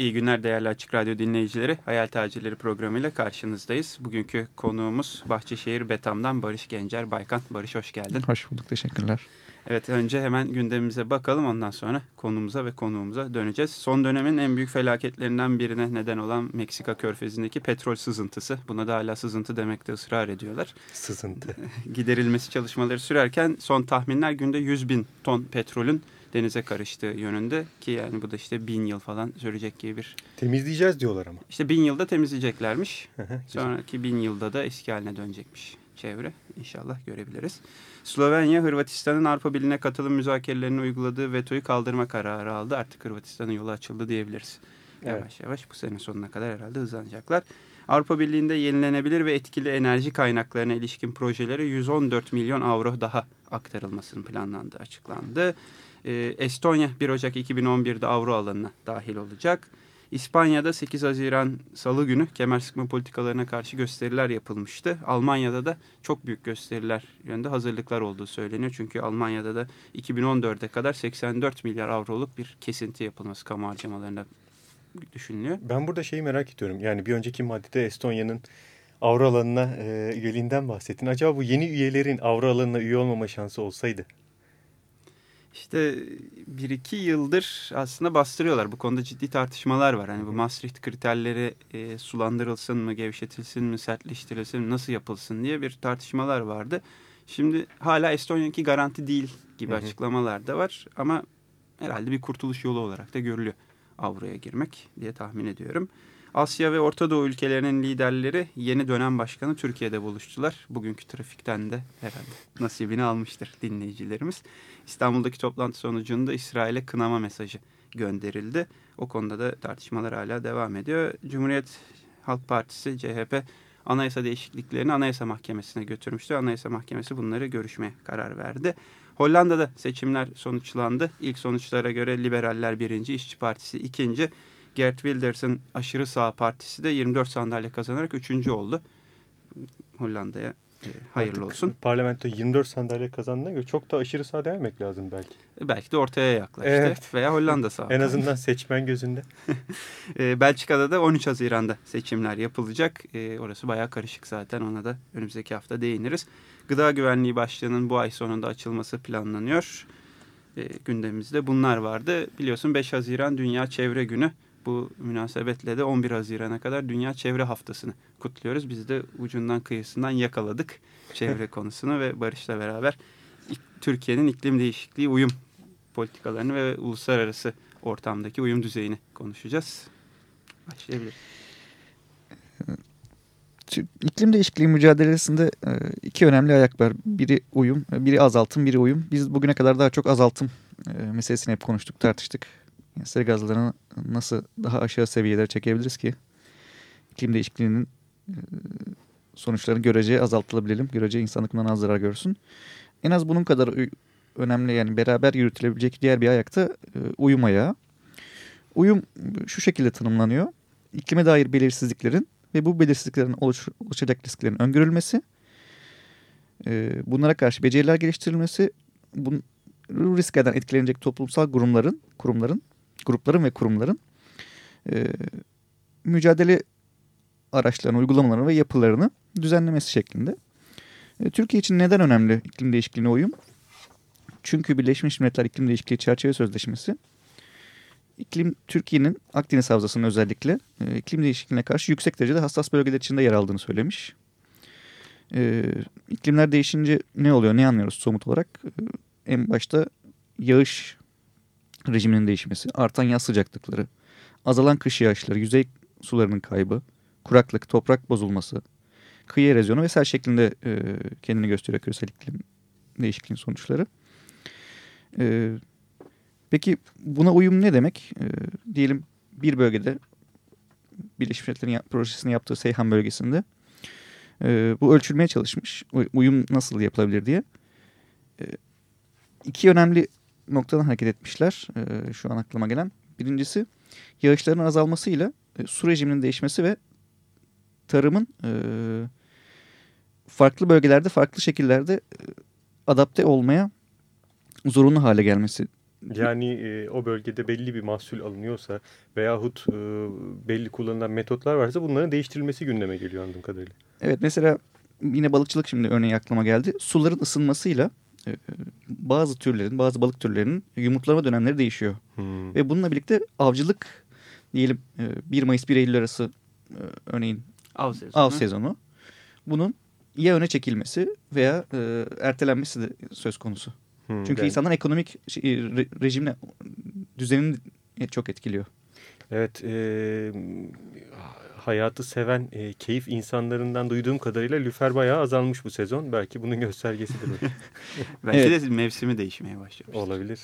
İyi günler değerli Açık Radyo dinleyicileri. Hayal Tacirleri programıyla karşınızdayız. Bugünkü konuğumuz Bahçeşehir Betam'dan Barış Gencer Baykan. Barış hoş geldin. Hoş bulduk, teşekkürler. Evet önce hemen gündemimize bakalım ondan sonra konumuza ve konuğumuza döneceğiz. Son dönemin en büyük felaketlerinden birine neden olan Meksika körfezindeki petrol sızıntısı. Buna da hala sızıntı demekte ısrar ediyorlar. Sızıntı. Giderilmesi çalışmaları sürerken son tahminler günde 100 bin ton petrolün denize karıştığı yönünde ki yani bu da işte bin yıl falan sürecek gibi bir... Temizleyeceğiz diyorlar ama. İşte bin yılda temizleyeceklermiş. Sonraki bin yılda da eski haline dönecekmiş çevre. İnşallah görebiliriz. Slovenya, Hırvatistan'ın Avrupa Birliği'ne katılım müzakerelerini uyguladığı vetoyu kaldırma kararı aldı. Artık Hırvatistan'ın yolu açıldı diyebiliriz. Yavaş evet. yavaş bu sene sonuna kadar herhalde hızlanacaklar. Avrupa Birliği'nde yenilenebilir ve etkili enerji kaynaklarına ilişkin projelere 114 milyon avro daha aktarılmasının planlandığı açıklandı. Ee, Estonya 1 Ocak 2011'de avro alanına dahil olacak. İspanya'da 8 Haziran Salı günü kemer sıkma politikalarına karşı gösteriler yapılmıştı. Almanya'da da çok büyük gösteriler yönünde hazırlıklar olduğu söyleniyor. Çünkü Almanya'da da 2014'e kadar 84 milyar avroluk bir kesinti yapılması kamu harcamalarında düşünülüyor. Ben burada şeyi merak ediyorum. Yani bir önceki maddede Estonya'nın avro alanına e, üyeliğinden bahsettin. Acaba bu yeni üyelerin avro alanına üye olmama şansı olsaydı işte bir iki yıldır aslında bastırıyorlar. Bu konuda ciddi tartışmalar var. Hani bu Maastricht kriterleri e, sulandırılsın mı, gevşetilsin mi, sertleştirilsin mi, nasıl yapılsın diye bir tartışmalar vardı. Şimdi hala Estonya'nınki garanti değil gibi hı hı. açıklamalar da var. Ama herhalde bir kurtuluş yolu olarak da görülüyor avroya girmek diye tahmin ediyorum. Asya ve Orta Doğu ülkelerinin liderleri yeni dönem başkanı Türkiye'de buluştular. Bugünkü trafikten de herhalde nasibini almıştır dinleyicilerimiz. İstanbul'daki toplantı sonucunda İsrail'e kınama mesajı gönderildi. O konuda da tartışmalar hala devam ediyor. Cumhuriyet Halk Partisi CHP anayasa değişikliklerini Anayasa Mahkemesi'ne götürmüştü. Anayasa Mahkemesi bunları görüşmeye karar verdi. Hollanda'da seçimler sonuçlandı. İlk sonuçlara göre liberaller birinci, İşçi Partisi ikinci. Gert Wilders'ın aşırı sağ partisi de 24 sandalye kazanarak üçüncü oldu. Hollanda'ya e, hayırlı Artık olsun. Parlamento 24 sandalye kazandığına göre çok da aşırı sağ dememek lazım belki. E, belki de ortaya yaklaştı. Evet. Veya Hollanda sağ. en azından seçmen gözünde. e, Belçika'da da 13 Haziran'da seçimler yapılacak. Orası bayağı karışık zaten. Ona da önümüzdeki hafta değiniriz. Gıda güvenliği başlığının bu ay sonunda açılması planlanıyor. Gündemimizde bunlar vardı. Biliyorsun 5 Haziran Dünya Çevre Günü. Bu münasebetle de 11 Haziran'a kadar Dünya Çevre Haftası'nı kutluyoruz. Biz de ucundan kıyısından yakaladık çevre konusunu ve Barış'la beraber Türkiye'nin iklim değişikliği uyum politikalarını ve uluslararası ortamdaki uyum düzeyini konuşacağız. Başlayabiliriz. İklim değişikliği mücadelesinde e, iki önemli ayak var. Biri uyum, biri azaltım, biri uyum. Biz bugüne kadar daha çok azaltım e, meselesini hep konuştuk, tartıştık sera gazlarını nasıl daha aşağı seviyelere çekebiliriz ki iklim değişikliğinin e, sonuçlarını görece azaltılabilelim. Görece insanlık bundan az zarar görsün. En az bunun kadar önemli yani beraber yürütülebilecek diğer bir ayakta e, uyum ayağı. Uyum şu şekilde tanımlanıyor. İklime dair belirsizliklerin ve bu belirsizliklerin oluş, oluşacak risklerin öngörülmesi, e, bunlara karşı beceriler geliştirilmesi, bu risklerden etkilenecek toplumsal kurumların, kurumların grupların ve kurumların e, mücadele araçlarını, uygulamalarını ve yapılarını düzenlemesi şeklinde. E, Türkiye için neden önemli iklim değişikliğine uyum? Çünkü Birleşmiş Milletler İklim Değişikliği Çerçeve Sözleşmesi iklim Türkiye'nin Akdeniz Havzası'nın özellikle e, iklim değişikliğine karşı yüksek derecede hassas bölgeler içinde yer aldığını söylemiş. E, iklimler değişince ne oluyor, ne anlıyoruz somut olarak? E, en başta yağış rejiminin değişmesi, artan yaz sıcaklıkları, azalan kış yağışları, yüzey sularının kaybı, kuraklık, toprak bozulması, kıyı erozyonu vesaire şeklinde e, kendini gösteriyor küresel iklim değişikliğin sonuçları. E, peki buna uyum ne demek? E, diyelim bir bölgede Birleşmiş Milletler'in projesini yaptığı Seyhan bölgesinde e, bu ölçülmeye çalışmış. Uyum nasıl yapılabilir diye. E, iki önemli noktadan hareket etmişler e, şu an aklıma gelen. Birincisi yağışların azalmasıyla e, su rejiminin değişmesi ve tarımın e, farklı bölgelerde farklı şekillerde e, adapte olmaya zorunlu hale gelmesi. Yani e, o bölgede belli bir mahsul alınıyorsa veyahut e, belli kullanılan metotlar varsa bunların değiştirilmesi gündeme geliyor anladığım kadarıyla. Evet mesela yine balıkçılık şimdi örneği aklıma geldi. Suların ısınmasıyla bazı türlerin, bazı balık türlerinin yumurtlama dönemleri değişiyor. Hmm. Ve bununla birlikte avcılık diyelim e, 1 Mayıs 1 Eylül arası e, örneğin Av sezonu. av sezonu. Bunun ya öne çekilmesi veya e, ertelenmesi de söz konusu. Hmm. Çünkü Yani- insanların ekonomik şey, re- rejimle düzenini çok etkiliyor. Evet, e, hayatı seven, e, keyif insanlarından duyduğum kadarıyla lüfer bayağı azalmış bu sezon. Belki bunun göstergesidir. Belki Evet. de mevsimi değişmeye başlamış. Olabilir.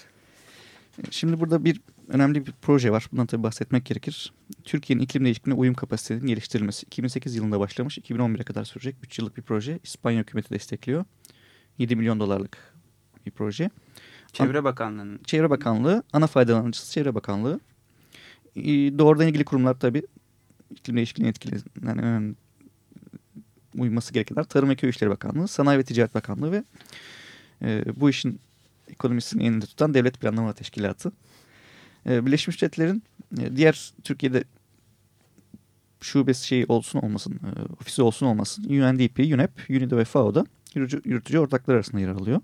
Şimdi burada bir önemli bir proje var. Bundan tabii bahsetmek gerekir. Türkiye'nin iklim değişikliğine uyum kapasitesinin geliştirilmesi. 2008 yılında başlamış. 2011'e kadar sürecek 3 yıllık bir proje. İspanya hükümeti destekliyor. 7 milyon dolarlık bir proje. Çevre Bakanlığı'nın Çevre Bakanlığı, ana faydalanıcısı Çevre Bakanlığı. Doğrudan ilgili kurumlar tabii iklim değişikliğine etkili yani önemli uyması gerekenler. Tarım ve Köy İşleri Bakanlığı, Sanayi ve Ticaret Bakanlığı ve e, bu işin ekonomisini elinde tutan Devlet Planlama Teşkilatı. E, Birleşmiş Milletler'in e, diğer Türkiye'de şubesi şey olsun olmasın, e, ofisi olsun olmasın UNDP, UNEP, UNIDO ve FAO'da yürütücü, yürütücü ortaklar arasında yer alıyor.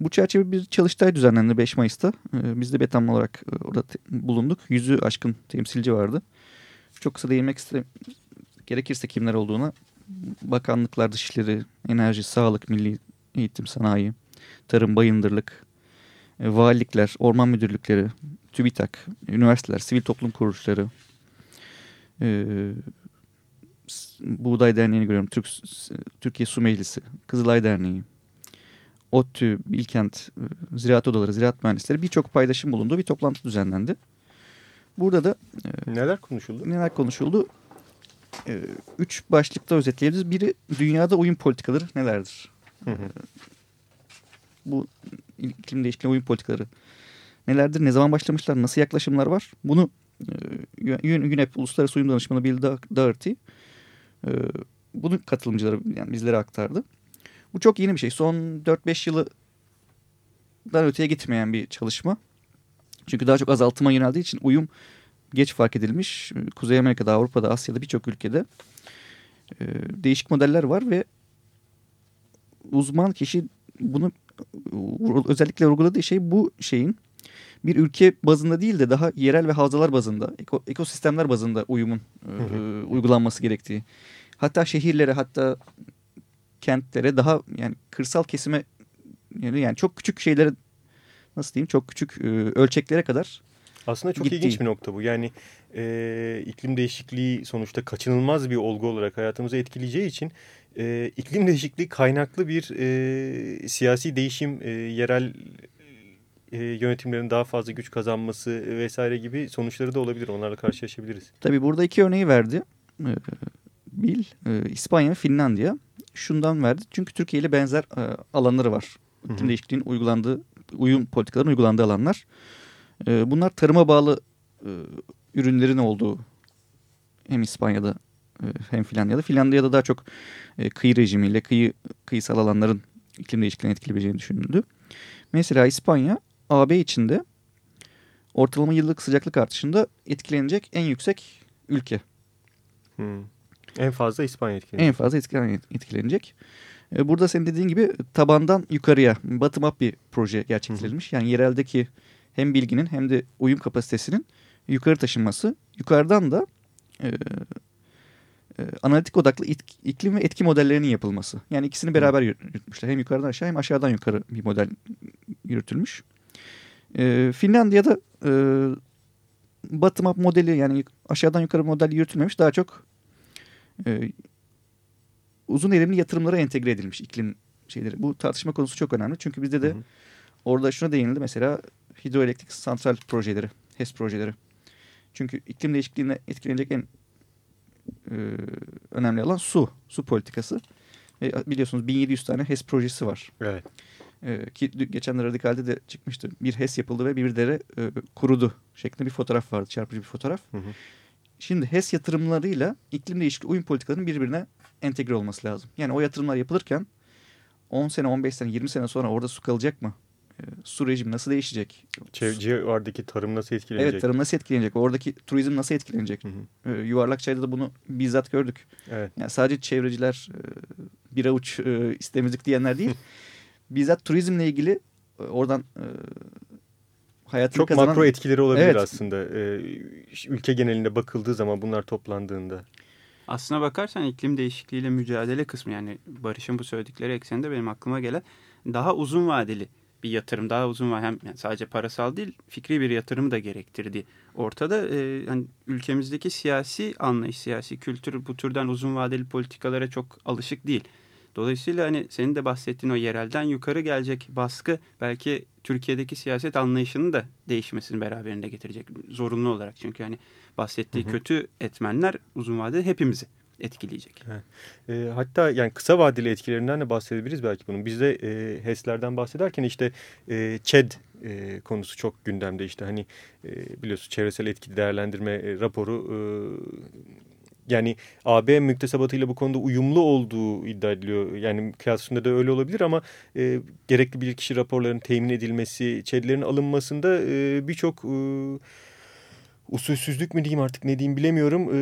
Bu çerçeve bir çalıştay düzenlendi 5 Mayıs'ta. Ee, biz de Betam olarak e, orada bulunduk. Yüzü aşkın temsilci vardı. Çok kısa değinmek iste gerekirse kimler olduğuna bakanlıklar, dışişleri, enerji, sağlık, milli eğitim, sanayi, tarım, bayındırlık, e, valilikler, orman müdürlükleri, TÜBİTAK, üniversiteler, sivil toplum kuruluşları, e, Buğday Derneği'ni görüyorum, Türk, Türkiye Su Meclisi, Kızılay Derneği, ODTÜ, Bilkent, e, Ziraat Odaları, Ziraat Mühendisleri birçok paydaşım bulunduğu bir toplantı düzenlendi. Burada da Neler konuşuldu? neler konuşuldu? E, Üç başlıkta özetleyebiliriz. Biri dünyada uyum politikaları nelerdir? Hı hı. Bu iklim değişikliğine uyum politikaları nelerdir? Ne zaman başlamışlar? Nasıl yaklaşımlar var? Bunu e, UNEP Uluslararası Uyum Danışmanı Bill Doherty e, bunu katılımcılara yani bizlere aktardı. Bu çok yeni bir şey. Son 4-5 yıldan öteye gitmeyen bir çalışma. Çünkü daha çok azaltıma yöneldiği için uyum geç fark edilmiş. Kuzey Amerika'da, Avrupa'da, Asya'da birçok ülkede e, değişik modeller var ve uzman kişi bunu özellikle vurguladığı şey bu şeyin bir ülke bazında değil de daha yerel ve havzalar bazında, eko, ekosistemler bazında uyumun e, uygulanması gerektiği. Hatta şehirlere, hatta kentlere daha yani kırsal kesime yani, yani çok küçük şeylere nasıl diyeyim çok küçük e, ölçeklere kadar Aslında çok Gitti. ilginç bir nokta bu. Yani e, iklim değişikliği sonuçta kaçınılmaz bir olgu olarak hayatımızı etkileyeceği için e, iklim değişikliği kaynaklı bir e, siyasi değişim, e, yerel e, yönetimlerin daha fazla güç kazanması vesaire gibi sonuçları da olabilir. Onlarla karşılaşabiliriz. Tabii burada iki örneği verdi. Ee, Bil, e, İspanya ve Finlandiya. Şundan verdi. Çünkü Türkiye ile benzer e, alanları var. İklim değişikliğinin uygulandığı, uyum politikalarının uygulandığı alanlar. E, bunlar tarıma bağlı e, ürünlerin olduğu hem İspanya'da e, hem Finlandiya'da. Finlandiya'da daha çok e, kıyı rejimiyle kıyı kıyısal alanların iklim değişikliğine etkileyebileceğini düşünüldü. Mesela İspanya AB içinde ortalama yıllık sıcaklık artışında etkilenecek en yüksek ülke. Hmm. En fazla İspanya etkileniyor. En fazla etkilen- etkilenecek. E, Burada senin dediğin gibi tabandan yukarıya bottom up bir proje gerçekleştirilmiş. Yani yereldeki hem bilginin hem de uyum kapasitesinin yukarı taşınması. Yukarıdan da e, e, analitik odaklı it- iklim ve etki modellerinin yapılması. Yani ikisini beraber yürütmüşler. Hem yukarıdan aşağı hem aşağıdan yukarı bir model yürütülmüş. E, Finlandiya'da e, bottom up modeli yani aşağıdan yukarı model yürütülmemiş. Daha çok e, uzun erimli yatırımlara entegre edilmiş iklim şeyleri. Bu tartışma konusu çok önemli. Çünkü bizde de Hı hı. orada şuna değinildi mesela hidroelektrik santral projeleri, HES projeleri. Çünkü iklim değişikliğine etkilenecek en e, önemli alan su. Su politikası. E, biliyorsunuz 1700 tane HES projesi var. Evet. E, ki geçen radikalde de çıkmıştı. Bir HES yapıldı ve bir dere e, kurudu şeklinde bir fotoğraf vardı. Çarpıcı bir fotoğraf. Hı hı. Şimdi HES yatırımlarıyla iklim değişikliği uyum politikalarının birbirine entegre olması lazım. Yani o yatırımlar yapılırken 10 sene, 15 sene, 20 sene sonra orada su kalacak mı? E, su rejimi nasıl değişecek? Civardaki tarım nasıl etkilenecek? Evet tarım nasıl etkilenecek? Oradaki turizm nasıl etkilenecek? Hı hı. E, Yuvarlakçay'da da bunu bizzat gördük. Evet. Yani sadece çevreciler e, bir avuç e, istemizlik diyenler değil. bizzat turizmle ilgili e, oradan e, hayatını Çok kazanan... makro etkileri olabilir Evet. aslında. Ee, ülke genelinde bakıldığı zaman bunlar toplandığında. Aslına bakarsan iklim değişikliğiyle mücadele kısmı yani Barış'ın bu söyledikleri ekseninde benim aklıma gelen daha uzun vadeli bir yatırım daha uzun vadeli hem yani sadece parasal değil fikri bir yatırım da gerektirdi. Ortada e, hani ülkemizdeki siyasi anlayış, siyasi kültür bu türden uzun vadeli politikalara çok alışık değil. Dolayısıyla hani senin de bahsettiğin o yerelden yukarı gelecek baskı belki Türkiye'deki siyaset anlayışının da değişmesini beraberinde getirecek zorunlu olarak. Çünkü hani bahsettiği Hı hı. kötü etmenler uzun vadede hepimizi etkileyecek. E, hatta yani kısa vadeli etkilerinden de bahsedebiliriz belki bunun. Bizde e, HES'lerden bahsederken işte e, ÇED e, konusu çok gündemde işte hani e, biliyorsun çevresel etki değerlendirme e, raporu e, yani AB müktesebatıyla bu konuda uyumlu olduğu iddia ediliyor. Yani kıyasında da öyle olabilir ama e, gerekli bilirkişi raporlarının temin edilmesi, ÇED'lerin alınmasında e, birçok e, usulsüzlük mü diyeyim artık ne diyeyim bilemiyorum. E,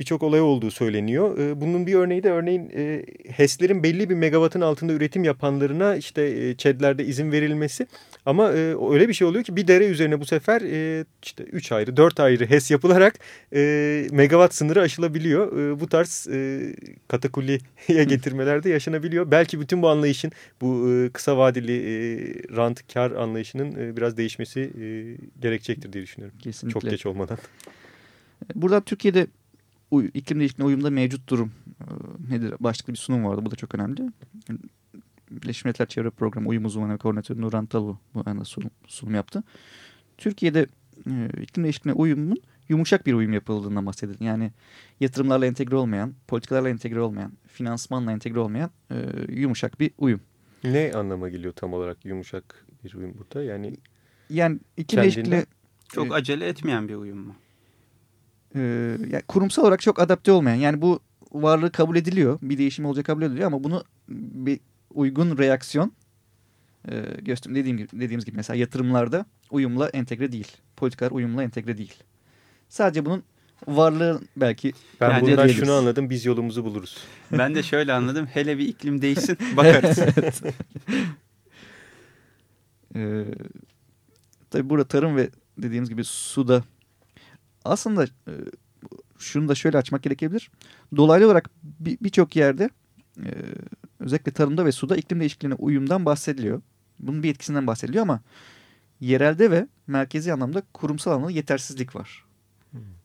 birçok olay olduğu söyleniyor. E, bunun bir örneği de örneğin e, HES'lerin belli bir megawattın altında üretim yapanlarına işte e, ÇED'lerde izin verilmesi. Ama e, öyle bir şey oluyor ki bir dere üzerine bu sefer e, işte 3 ayrı 4 ayrı HES yapılarak e, megawatt sınırı aşılabiliyor. E, bu tarz e, katakulliye getirmeler de yaşanabiliyor. Belki bütün bu anlayışın bu e, kısa vadeli e, rant kar anlayışının e, biraz değişmesi e, gerekecektir diye düşünüyorum. Kesinlikle. Çok geç olmadan. Burada Türkiye'de iklim değişikliğine uyumda mevcut durum e, nedir? Başlıklı bir sunum vardı. Bu da çok önemli. Birleşmiş Milletler Çevre Programı Uyum Uzmanı ve Koordinatörü Nurhan Talu bu anda sunum, sunum yaptı. Türkiye'de e, iklim değişikliğine uyumun yumuşak bir uyum yapıldığından bahsedildi. Yani yatırımlarla entegre olmayan, politikalarla entegre olmayan, finansmanla entegre olmayan e, yumuşak bir uyum. Ne anlama geliyor tam olarak yumuşak bir uyum burada? Yani Yani iklim değişikliğine Çok e, acele etmeyen bir uyum mu? e, yani kurumsal olarak çok adapte olmayan yani bu varlığı kabul ediliyor. Bir değişim olacak kabul ediliyor ama bunu bir uygun reaksiyon e, göster dediğim gibi, dediğimiz gibi mesela yatırımlarda uyumla entegre değil. Politikalar uyumla entegre değil. Sadece bunun varlığı belki ben Yani bundan şunu anladım biz yolumuzu buluruz. Ben de şöyle anladım. Hele bir iklim değişsin bakarız. Ee, tabii burada tarım ve dediğimiz gibi suda aslında e, şunu da şöyle açmak gerekebilir. Dolaylı olarak bir- birçok yerde e, özellikle tarımda ve suda iklim değişikliğine uyumdan bahsediliyor. Bunun bir etkisinden bahsediliyor ama yerelde ve merkezi anlamda kurumsal anlamda yetersizlik var.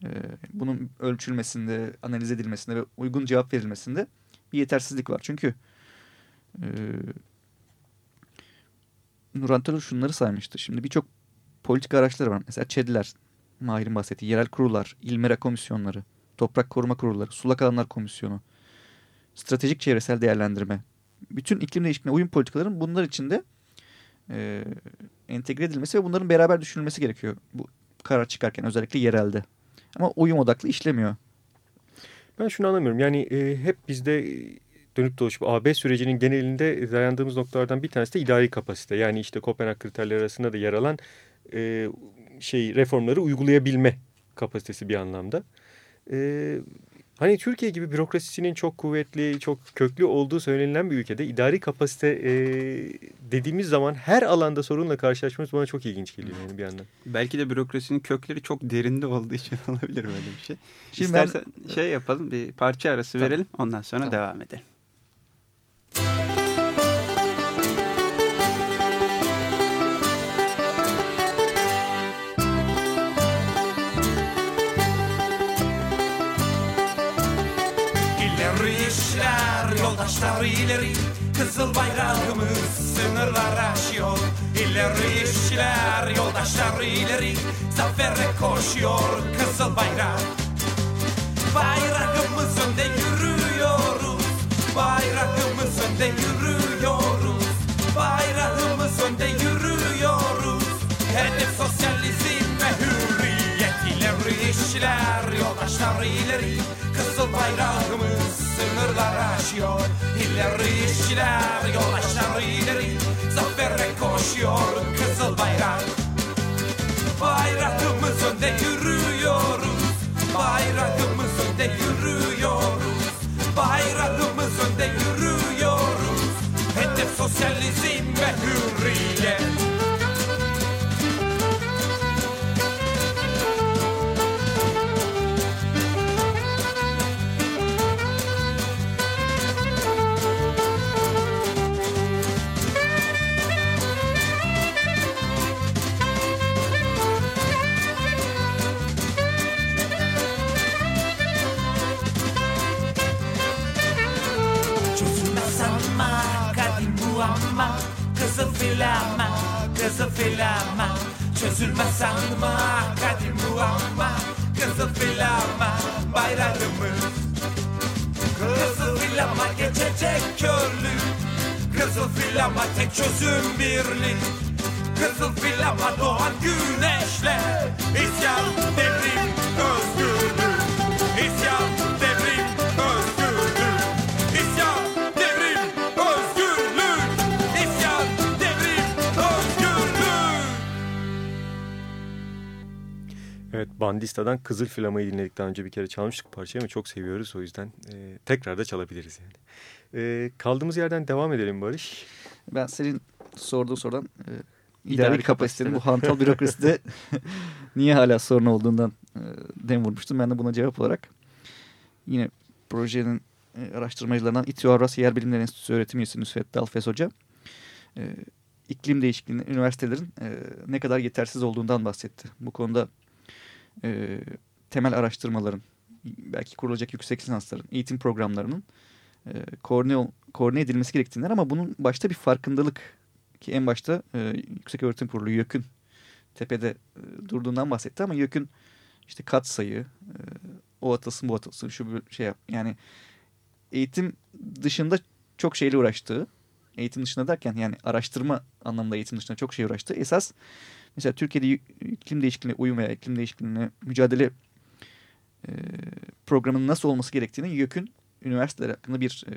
Ee, bunun ölçülmesinde, analiz edilmesinde ve uygun cevap verilmesinde bir yetersizlik var. Çünkü e, Nurhan Tolu şunları saymıştı. Şimdi birçok politika araçları var. Mesela ÇED'ler, Mahir'in bahsettiği yerel kurullar, İlmera komisyonları, toprak koruma kurulları, sulak alanlar komisyonu, stratejik çevresel değerlendirme. Bütün iklim değişikliğine uyum politikaların bunlar içinde e, entegre edilmesi ve bunların beraber düşünülmesi gerekiyor. Bu karar çıkarken özellikle yerelde. Ama uyum odaklı işlemiyor. Ben şunu anlamıyorum. Yani e, hep bizde dönüp dolaşıp AB sürecinin genelinde dayandığımız noktalardan bir tanesi de idari kapasite. Yani işte Kopenhag kriterleri arasında da yer alan e, şey reformları uygulayabilme kapasitesi bir anlamda. E, hani Türkiye gibi bürokrasisinin çok kuvvetli, çok köklü olduğu söylenilen bir ülkede idari kapasite e, dediğimiz zaman her alanda sorunla karşılaşmamız bana çok ilginç geliyor yani bir yandan. Belki de bürokrasinin kökleri çok derinde olduğu için olabilir böyle bir şey. Şimdi ben- İstersen şey yapalım bir parça arası Tamam. verelim ondan sonra Tamam. devam edelim. Yoldaşlar ileri Kızıl bayrağımız sınırlar aşıyor. İleri işler, yoldaşlar ileri Zafere koşuyor kızıl bayrak. Bayrağımız önde yürüyoruz Bayrağımız önde yürüyoruz. Bayrağımız önde yürüyoruz Hedef sosyalizm ve hürriyet. İleri işler Yoldaşlar ileri Kızıl bayrağımız sınırlar aşıyor İleri işler yoldaşlar ileri. Zafere koşuyor kızıl bayrak. Bayrağımız önde yürüyoruz. Bayrağımız önde yürüyoruz. Bayrağımız önde yürüyoruz. Hedef sosyalizm ve hürriyet filama. Çözülmez ama kadim bu ama Kızıl filama bayrağımız Kızıl filama geçecek körlük Kızıl filama tek çözüm birlik Kızıl filama doğan güneşle İsyan, devrim, özgürlük Evet Bandista'dan Kızıl Flama'yı dinledik daha önce bir kere çalmıştık parçayı ama çok seviyoruz o yüzden e, tekrar da çalabiliriz yani. E, kaldığımız yerden devam edelim Barış. Ben senin sorduğun sorudan e, İdari idari kapasitenin bu hantal bürokraside niye hala sorun olduğundan e, dem vurmuştum. Ben de buna cevap olarak yine projenin e, araştırmacılarından İTÜ Avrasya Yer Bilimleri Enstitüsü öğretim üyesi Nusret Dalfes Hoca e, iklim değişikliğinin üniversitelerin e, ne kadar yetersiz olduğundan bahsetti. Bu konuda e, temel araştırmaların belki kurulacak yüksek lisansların eğitim programlarının e, koordine, koordine edilmesi gerektiğinden ama bunun başta bir farkındalık ki en başta e, Yüksek Öğretim Kurulu YÖK'ün tepede e, durduğundan bahsetti ama YÖK'ün işte kat sayı, e, o atılsın bu atılsın şu bu şey yap. Yani eğitim dışında çok şeyle uğraştığı, eğitim dışında derken yani araştırma anlamında eğitim dışında çok şey uğraştığı esas mesela Türkiye'de iklim değişikliğine uyum veya iklim değişikliğine mücadele e, programının nasıl olması gerektiğini YÖK'ün üniversiteler hakkında bir e,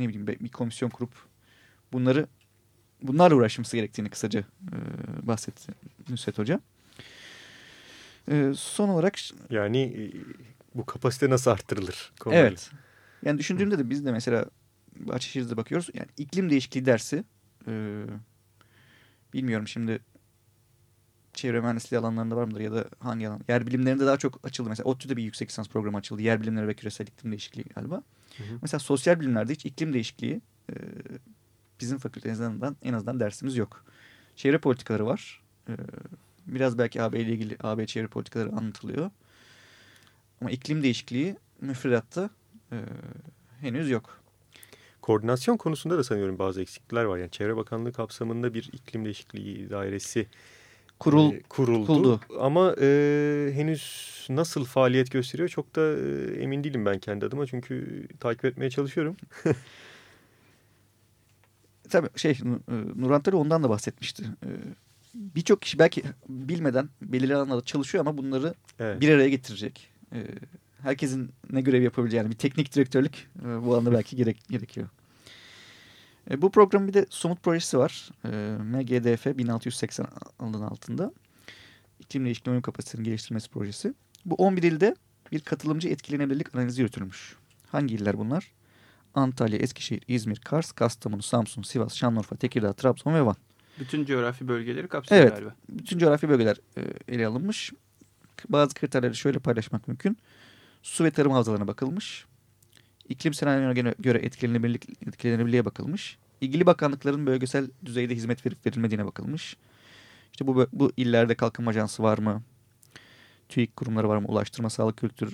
ne bileyim bir komisyon kurup bunları bunlarla uğraşması gerektiğini kısaca e, bahsetti Nusret Hoca. E, son olarak Yani e, bu kapasite nasıl arttırılır? konuyla? evet yani düşündüğümde de biz de mesela Bahçeşehir'de bakıyoruz yani iklim değişikliği dersi e, bilmiyorum şimdi çevre mühendisliği alanlarında var mıdır ya da hangi alan? Yer bilimlerinde daha çok açıldı. Mesela ODTÜ'de bir yüksek lisans programı açıldı. Yer bilimleri ve küresel iklim değişikliği galiba. Hı hı. Mesela sosyal bilimlerde hiç iklim değişikliği e, bizim fakültemizden en azından dersimiz yok. Çevre politikaları var. E, biraz belki AB ile ilgili AB çevre politikaları anlatılıyor. Ama iklim değişikliği müfredatta e, henüz yok. Koordinasyon konusunda da sanıyorum bazı eksiklikler var. Yani Çevre Bakanlığı kapsamında bir iklim değişikliği dairesi Kurul e, kuruldu. kuruldu. Ama e, henüz nasıl faaliyet gösteriyor çok da e, emin değilim ben kendi adıma. Çünkü takip etmeye çalışıyorum. tabii şey Nur- Nurhan Talı ondan da bahsetmişti. E, Birçok kişi belki bilmeden belirli alanlarda çalışıyor ama bunları Evet. bir araya getirecek. E, herkesin ne görev yapabileceği yani bir teknik direktörlük e, bu alanda belki gerek, gerekiyor. E, bu programın bir de somut projesi var. E, MGDF 1680 alanının altında. İklim değişikliği oyun kapasitesinin geliştirmesi projesi. Bu 11 ilde bir katılımcı etkilenebilirlik analizi yürütülmüş. Hangi iller bunlar? Antalya, Eskişehir, İzmir, Kars, Kastamonu, Samsun, Sivas, Şanlıurfa, Tekirdağ, Trabzon ve Van. Bütün coğrafi bölgeleri kapsıyor Evet. galiba. Bütün coğrafi bölgeler e, ele alınmış. Bazı kriterleri şöyle paylaşmak mümkün. Su ve tarım havzalarına bakılmış. İklim senaryolarına göre- etkilenebilirlik, etkilenebilirliğe bakılmış. İlgili bakanlıkların bölgesel düzeyde hizmet verip verilmediğine bakılmış. İşte bu, bu illerde kalkınma ajansı var mı? TÜİK kurumları var mı? Ulaştırma, Sağlık, Kültür,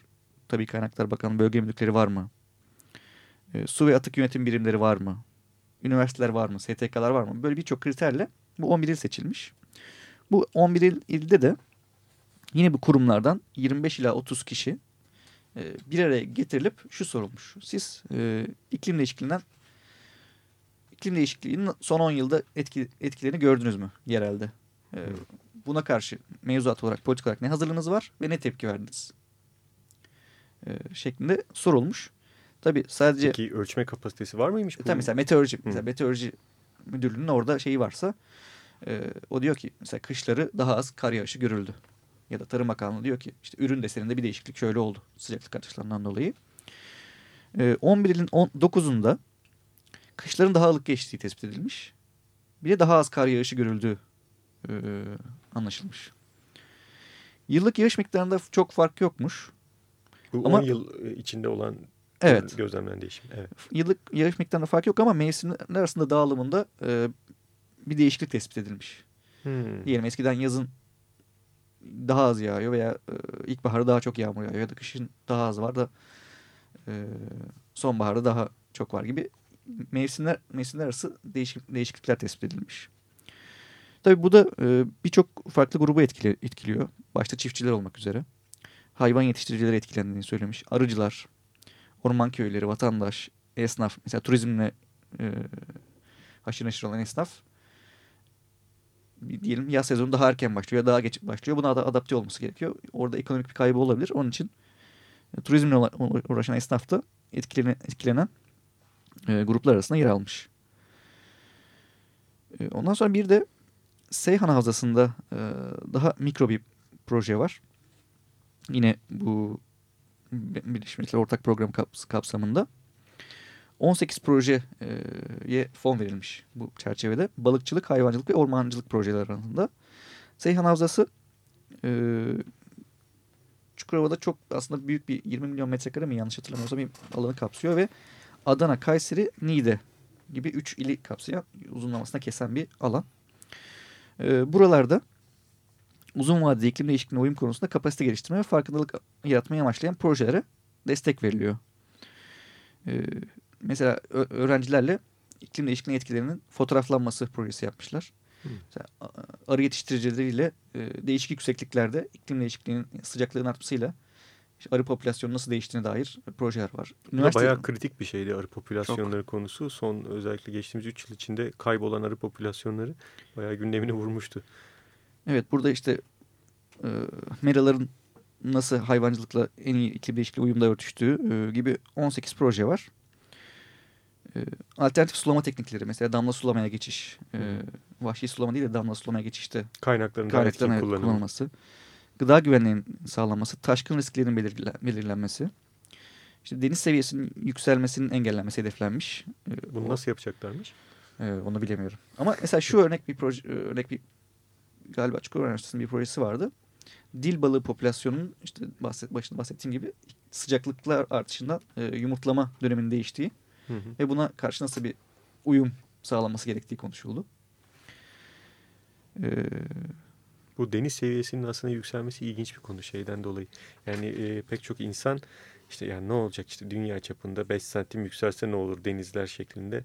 Tabii Kaynaklar Bakanlığı bölge müdürlükleri var mı? E, su ve atık yönetim birimleri var mı? Üniversiteler var mı? STK'lar var mı? Böyle birçok kriterle bu 11 il seçilmiş. Bu 11 il, ilde de Yine bu kurumlardan 25 ila 30 kişi e, bir araya getirilip şu sorulmuş. Siz e, iklim değişikliğinden iklim değişikliğinin son 10 yılda etki, etkilerini gördünüz mü yerelde? E, buna karşı mevzuat olarak, politik olarak ne hazırlığınız var ve ne tepki verdiniz? E, şeklinde sorulmuş. Tabii sadece... Peki ölçme kapasitesi var mıymış? E, tabii mesela meteoroloji, mesela meteoroloji müdürlüğünün orada şeyi varsa e, o diyor ki mesela kışları daha az kar yağışı görüldü. Ya da Tarım Bakanlığı diyor ki işte ürün deseninde bir değişiklik şöyle oldu sıcaklık artışlarından dolayı. E, 11 ilin 9'unda kışların daha ılık geçtiği tespit edilmiş. Bir de daha az kar yağışı görüldüğü e, anlaşılmış. Yıllık yağış miktarında çok fark yokmuş. Bu Ama- 10 yıl e, içinde olan Evet. gözlemlenen değişim. Evet. Yıllık yağış miktarında fark yok ama mevsimler arasında dağılımında e, bir değişiklik tespit edilmiş. Hmm. Diyelim eskiden yazın daha az yağıyor veya e, ilkbaharda daha çok yağmur yağıyor ya da kışın daha az var da e, sonbaharda daha çok var gibi mevsimler mevsimler arası değişik, değişiklikler tespit edilmiş. Tabii bu da e, birçok farklı grubu etkili, etkiliyor. Başta çiftçiler olmak üzere. Hayvan yetiştiricileri etkilendiğini söylemiş. Arıcılar, orman köyleri, vatandaş, esnaf. Mesela turizmle e, haşır neşir olan esnaf diyelim yaz sezonu daha erken başlıyor ya daha geç başlıyor. Buna da adapte olması gerekiyor. Orada ekonomik bir kaybı olabilir. Onun için e, turizmle uğra- uğraşan esnaf da etkilenen, etkilenen e, gruplar arasında yer almış. E, ondan sonra bir de Seyhan Havzası'nda e, daha mikro bir proje var. Yine bu Birleşmiş Milletler Ortak Program kaps- kapsamında 18 projeye fon verilmiş bu çerçevede. Balıkçılık, hayvancılık ve ormancılık projeleri arasında. Seyhan Havzası e, Çukurova'da çok aslında büyük bir 20 milyon metrekare mi yanlış hatırlamıyorsam bir alanı kapsıyor ve Adana, Kayseri, Niğde gibi 3 ili kapsayan uzunlamasına kesen bir alan. E, buralarda uzun vadeli iklim değişikliğine uyum konusunda kapasite geliştirme ve farkındalık yaratmayı amaçlayan projelere destek veriliyor. E, mesela öğrencilerle iklim değişikliği etkilerinin fotoğraflanması projesi yapmışlar. Mesela, arı yetiştiricileriyle e, değişik yüksekliklerde iklim değişikliğinin sıcaklığın artmasıyla işte arı popülasyonu nasıl değiştiğine dair projeler var. Da bayağı kritik bir şeydi arı popülasyonları konusu. Son özellikle geçtiğimiz 3 yıl içinde kaybolan arı popülasyonları bayağı gündemine vurmuştu. Evet burada işte e, meraların nasıl hayvancılıkla en iyi iklim değişikliği uyumda örtüştüğü e, gibi 18 proje var. E, alternatif sulama teknikleri mesela damla sulamaya geçiş. E, vahşi sulama değil de damla sulamaya geçişte Kaynakların daha etkin kaynakların evet, kullanımı. kullanılması. Gıda güvenliğinin sağlanması, taşkın risklerinin belirle- belirlenmesi. İşte deniz seviyesinin yükselmesinin engellenmesi hedeflenmiş. E, Bunu o- nasıl yapacaklarmış? ee, onu bilemiyorum. Ama mesela şu örnek bir proje, örnek bir galiba Çukurova Üniversitesi'nin bir projesi vardı. Dil balığı popülasyonunun işte bahset, başında bahsettiğim gibi sıcaklıklar artışından e, yumurtlama döneminin değiştiği Hı ve buna karşı nasıl bir uyum sağlanması gerektiği konuşuldu. Ee, Bu deniz seviyesinin aslında yükselmesi ilginç bir konu şeyden dolayı. Yani e, pek çok insan işte yani ne olacak işte dünya çapında 5 santim yükselse ne olur denizler şeklinde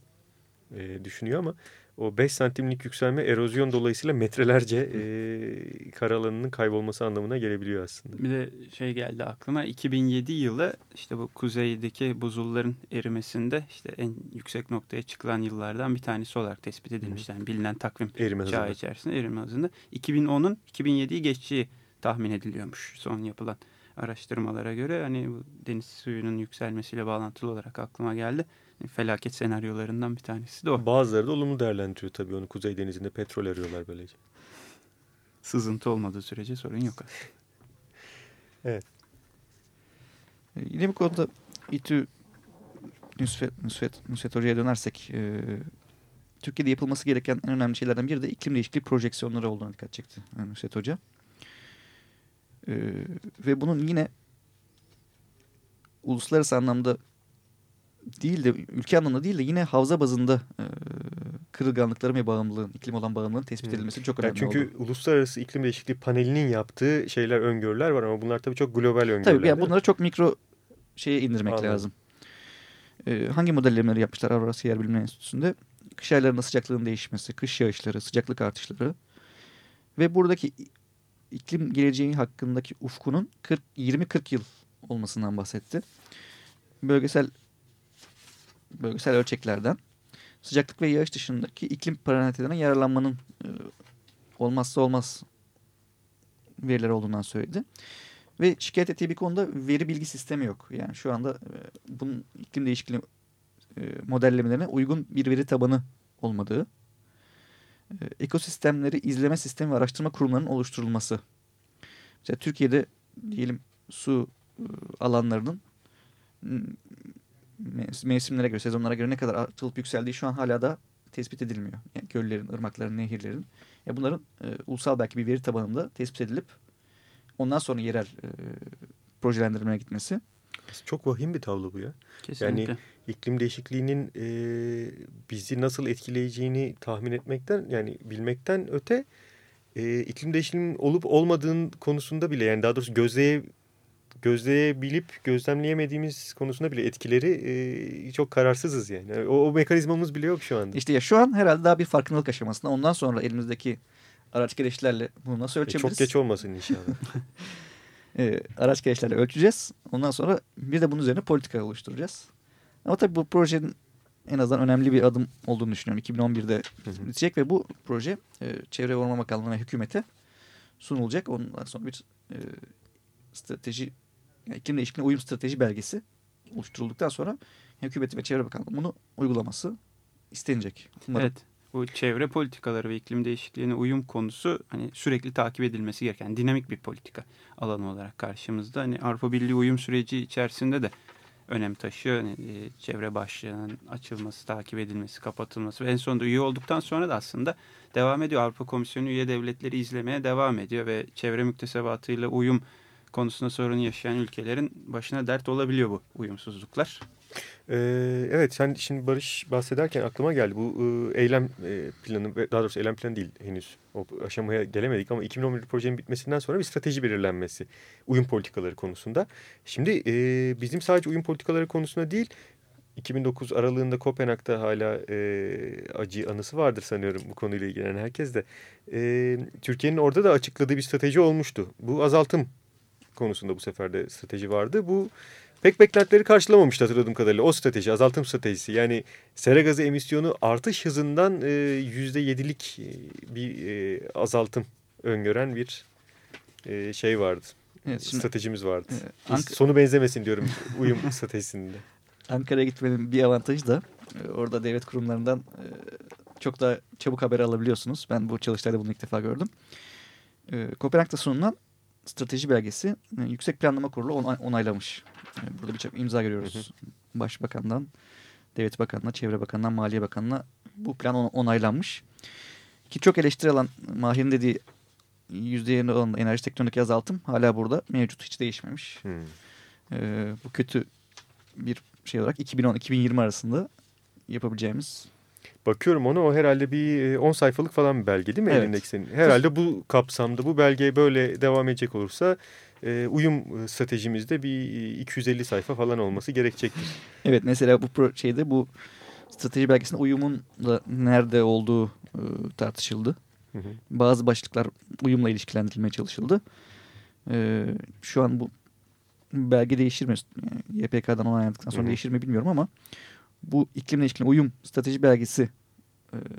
e, düşünüyor ama o 5 santimlik yükselme erozyon dolayısıyla metrelerce e, alanının kaybolması anlamına gelebiliyor aslında. Bir de şey geldi aklıma 2007 yılı işte bu kuzeydeki buzulların erimesinde işte en yüksek noktaya çıkılan yıllardan bir tanesi olarak tespit edilmiş. Yani bilinen takvim Erime çağı hızı. içerisinde erime hızında 2010'un 2007'yi geçeceği tahmin ediliyormuş son yapılan araştırmalara göre. Hani bu deniz suyunun yükselmesiyle bağlantılı olarak aklıma geldi. Felaket senaryolarından bir tanesi de o. Bazıları da olumlu değerlendiriyor tabii onu Kuzey Denizi'nde petrol arıyorlar böylece. Sızıntı olmadığı sürece sorun yok. e, yine bu konuda İTÜ Nusret, Nusret, Nusret Hoca'ya dönersek e, Türkiye'de yapılması gereken en önemli şeylerden biri de iklim değişikliği projeksiyonları olduğuna dikkat çekti e, Nusret Hoca. E, ve bunun yine uluslararası anlamda değil de ülke anlamda değil de yine havza bazında e, kırılganlıkların ve bağımlılığın, iklim olan bağımlılığın tespit Hı. edilmesi çok Yani önemli çünkü oldu. Uluslararası İklim Değişikliği Paneli'nin yaptığı şeyler, öngörüler var ama bunlar tabii çok global öngörüler. Tabii yani bunları çok mikro şeye indirmek Anladım. lazım. Ee, hangi modellemeleri yapmışlar Avrasya Yer Bilimleri Enstitüsü'nde? Kış aylarında sıcaklığın değişmesi, kış yağışları, sıcaklık artışları ve buradaki iklim geleceği hakkındaki ufkunun 40 20-40 yıl olmasından bahsetti. Bölgesel bölgesel ölçeklerden sıcaklık ve yağış dışındaki iklim parametrelerine yararlanmanın e, olmazsa olmaz veriler olduğundan söyledi. Ve şikayet ettiği bir konuda veri bilgi sistemi yok. Yani şu anda e, bunun iklim değişikliği e, modellemelerine uygun bir veri tabanı olmadığı, ekosistemleri izleme sistemi ve araştırma kurumlarının oluşturulması. Mesela Türkiye'de diyelim su e, alanlarının mevsimlere göre, sezonlara göre ne kadar artılıp yükseldiği şu an hala da tespit edilmiyor. Yani göllerin, ırmakların, nehirlerin. Ya bunların e, ulusal belki bir veri tabanında tespit edilip ondan sonra yerel e, projelendirmeye gitmesi. Çok vahim bir tablo bu ya. Kesinlikle. Yani iklim değişikliğinin e, bizi nasıl etkileyeceğini tahmin etmekten yani bilmekten öte e, iklim değişikliğinin olup olmadığın konusunda bile yani daha doğrusu gözleye gözleyebilip gözlemleyemediğimiz konusunda bile etkileri e, çok kararsızız yani. O, o mekanizmamız bile yok şu anda. İşte ya şu an herhalde daha bir farkındalık aşamasında. Ondan sonra elimizdeki araç gereçlerle bunu nasıl ölçebiliriz? E, çok geç olmasın inşallah. e, araç gereçlerle ölçeceğiz. Ondan sonra bir de bunun üzerine politika oluşturacağız. Ama tabii bu projenin en azından önemli bir adım olduğunu düşünüyorum. 2011'de bitecek ve bu proje e, Çevre Orman Bakanlığı'na hükümete sunulacak. Ondan sonra bir e, strateji, yani iklim değişikliğine uyum strateji belgesi oluşturulduktan sonra hükümeti ve Çevre Bakanlığı bunu uygulaması istenecek. Umarım. Evet. Bu çevre politikaları ve iklim değişikliğine uyum konusu hani sürekli takip edilmesi gereken dinamik bir politika alanı olarak karşımızda. Hani Avrupa Birliği uyum süreci içerisinde de önem taşıyor. Yani, e, çevre başlığının açılması, takip edilmesi, kapatılması ve en sonunda üye olduktan sonra da aslında devam ediyor. Avrupa Komisyonu üye devletleri izlemeye devam ediyor ve çevre müktesebatıyla uyum konusunda sorun yaşayan ülkelerin başına dert olabiliyor bu uyumsuzluklar. Ee, evet sen şimdi Barış bahsederken aklıma geldi. Bu e, eylem e, planı, daha doğrusu eylem planı değil henüz. O aşamaya gelemedik ama 2011 projenin bitmesinden sonra bir strateji belirlenmesi uyum politikaları konusunda. Şimdi e, bizim sadece uyum politikaları konusunda değil 2009 aralığında Kopenhag'da hala e, acı anısı vardır sanıyorum bu konuyla ilgilenen herkes de. E, Türkiye'nin orada da açıkladığı bir strateji olmuştu. Bu azaltım konusunda bu sefer de strateji vardı. Bu pek beklentileri karşılamamıştı hatırladığım kadarıyla. O strateji, azaltım stratejisi. Yani sera gazı emisyonu artış hızından yüzde yedilik e, bir e, azaltım öngören bir e, şey vardı. Evet, şimdi, stratejimiz vardı. E, Ank Sonu benzemesin diyorum uyum stratejisinde. Ankara'ya gitmenin bir avantajı da orada devlet kurumlarından çok daha çabuk haber alabiliyorsunuz. Ben bu çalıştayda bunu ilk defa gördüm. Kopenhag'da sunulan strateji belgesi Yüksek Planlama Kurulu onaylamış. Burada birçok imza görüyoruz. Başbakandan, Devlet Bakanı'na, Çevre Bakanı'ndan, Maliye Bakanı'na bu plan onaylanmış. Ki çok eleştiri alan Mahir'in dediği %20 olan enerji teknolojik azaltım hala burada mevcut hiç değişmemiş. Hmm. Ee, bu kötü bir şey olarak 2010-2020 arasında yapabileceğimiz Bakıyorum ona o herhalde bir 10 sayfalık falan bir belge değil mi evet. elindeki senin? Herhalde bu kapsamda bu belge böyle devam edecek olursa e, uyum stratejimizde bir 250 sayfa falan olması gerekecektir. Evet mesela bu şeyde bu strateji belgesinde uyumun da nerede olduğu e, tartışıldı. Hı hı. Bazı başlıklar uyumla ilişkilendirilmeye çalışıldı. E, şu an bu belge değişir mi? YPK'dan onaylandıktan sonra hı hı. değişir mi bilmiyorum ama bu iklimle ilişkin uyum strateji belgesi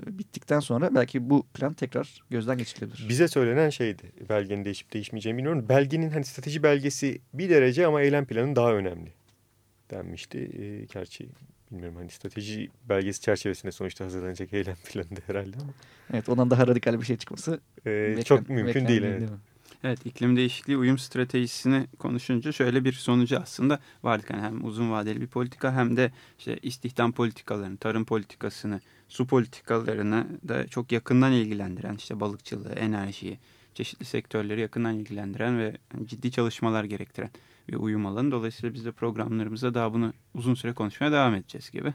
bittikten sonra belki bu plan tekrar gözden geçirilebilir. Bize söylenen şeydi belgenin değişip değişmeyeceğini bilmiyorum. Belgenin hani strateji belgesi bir derece ama eylem planı daha önemli denmişti. E, gerçi bilmiyorum hani strateji belgesi çerçevesinde sonuçta hazırlanacak eylem planı da herhalde ama. Evet ondan daha radikal bir şey çıkması e, çok mümkün değil. Evet. değil mi? Evet iklim değişikliği uyum stratejisini konuşunca şöyle bir sonucu aslında vardık. Yani hem uzun vadeli bir politika hem de işte istihdam politikalarını, tarım politikasını, su politikalarını da çok yakından ilgilendiren işte balıkçılığı, enerjiyi, çeşitli sektörleri yakından ilgilendiren ve ciddi çalışmalar gerektiren bir uyum alanı. Dolayısıyla biz de programlarımızda daha bunu uzun süre konuşmaya devam edeceğiz gibi.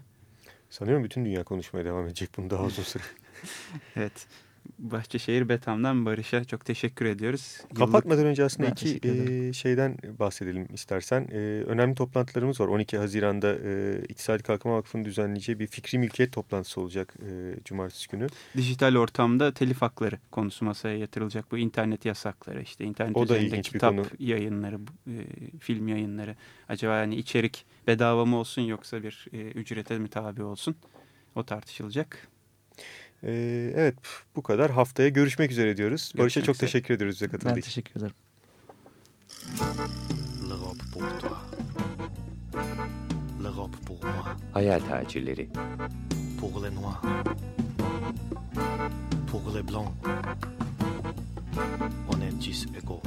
Sanıyorum bütün dünya konuşmaya devam edecek bunu daha uzun süre. evet. Bahçeşehir Betam'dan Barış'a çok teşekkür ediyoruz. Yıllık- Kapatmadan önce aslında Ben iki e, şeyden bahsedelim istersen. E, önemli toplantılarımız var. 12 Haziran'da e, İktisadi Kalkınma Vakfı'nın düzenleyeceği bir fikri mülkiyet toplantısı olacak e, Cumartesi günü. dijital ortamda telif hakları konusu masaya yatırılacak. Bu internet yasakları işte internet O üzerinde kitap konu. yayınları, e, film yayınları. Acaba yani içerik bedava mı olsun yoksa bir e, ücrete mi tabi olsun? O tartışılacak. E, evet bu kadar. Haftaya görüşmek üzere diyoruz. Barış'a çok üzere. teşekkür ediyoruz bize katıldığı Ben için. teşekkür ederim. L'Europe pour toi. L'Europe pour moi. Hayal tacirleri. Pour les noirs. Pour les blancs. On est tous égaux.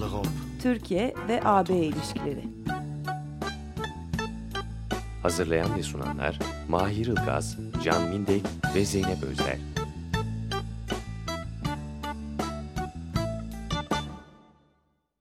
L'Europe Türkiye ve AB ilişkileri. Hazırlayan ve sunanlar Mahir Ilgaz, Can Mindek ve Zeynep Özler.